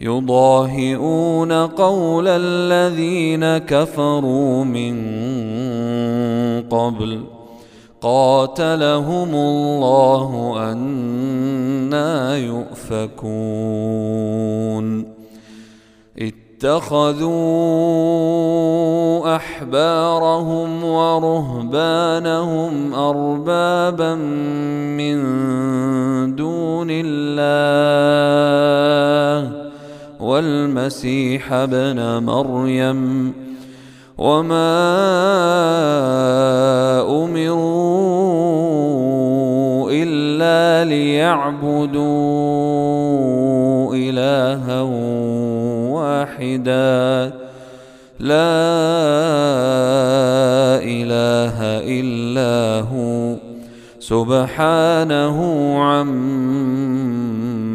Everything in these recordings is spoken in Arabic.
يضاهئون قول الذين كفروا من قبل. قاتلهم الله أنا يؤفكون. اتخذوا أحبارهم ورهبانهم أربابا من دون الله. والمسيح ابن مريم وما أمروا إلا ليعبدوا إلها واحدا. لا إله إلا هو. سبحانه عما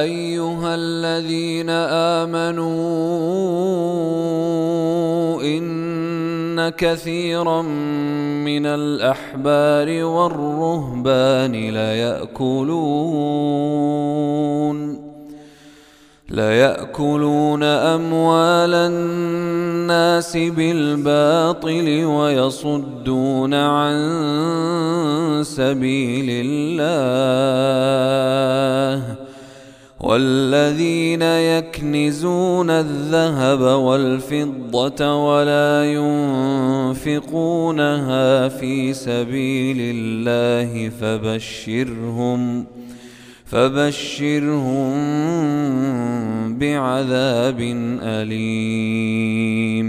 أيها الذين آمنوا إن كثيرا من الأحبار والرهبان ليأكلون ليأكلون أموال الناس بالباطل ويصدون عن سبيل الله والذين يكنزون الذهب والفضة ولا ينفقونها في سبيل الله فبشرهم ۖ فبشرهم بعذاب أليم.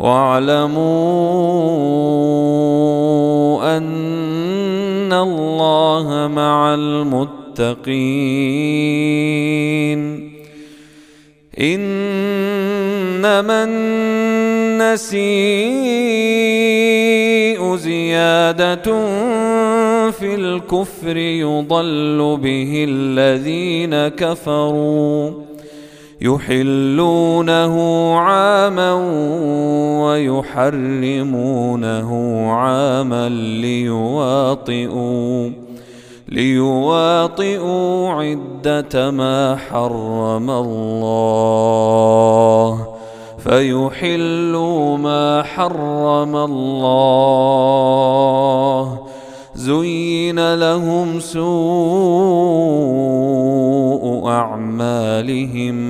واعلموا أن الله مع المتقين. إنما النسيء زيادة في الكفر يضل به الذين كفروا. يحلونه عاما ويحرمونه عاما ليواطئوا ليواطئوا عدة ما حرم الله فيحلوا ما حرم الله زين لهم سوء أعمالهم